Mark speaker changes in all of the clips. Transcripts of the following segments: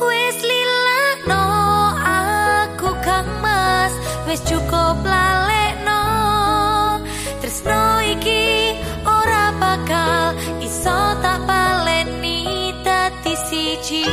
Speaker 1: Wis lilakno aku kang mas. Wis cukup lalekno. Tresno iki ora bakal iso tak baleni dadi siji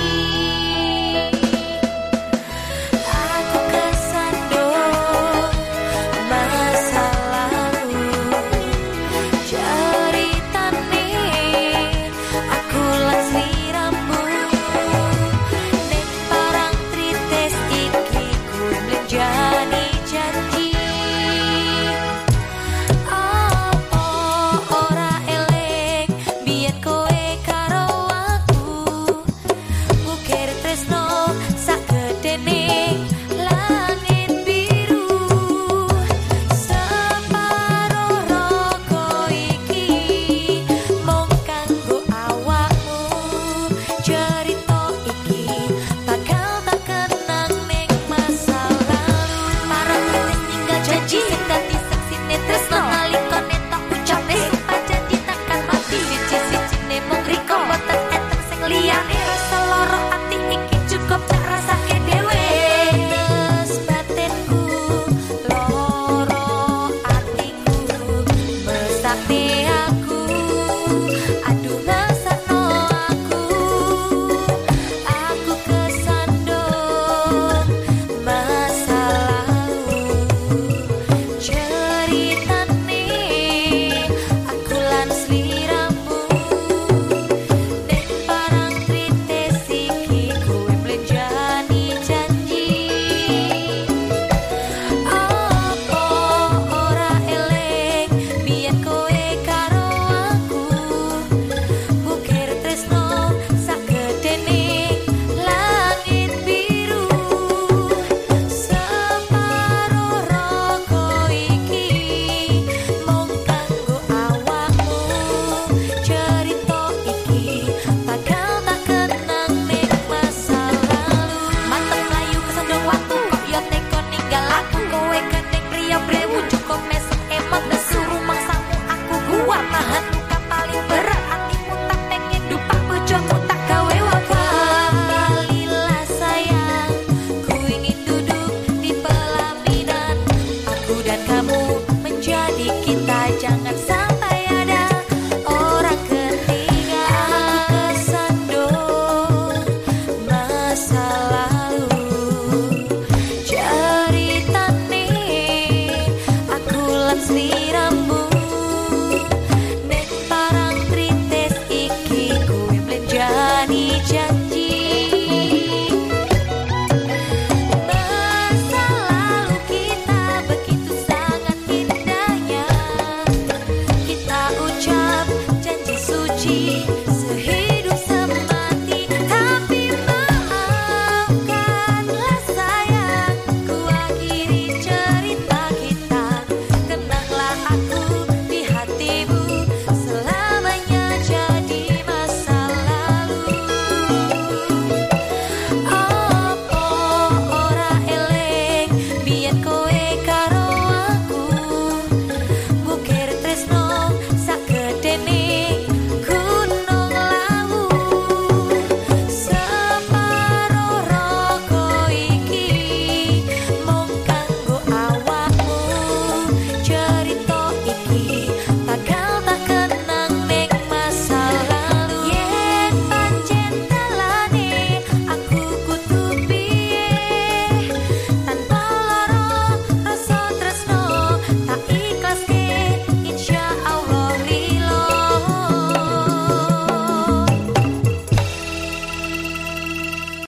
Speaker 1: So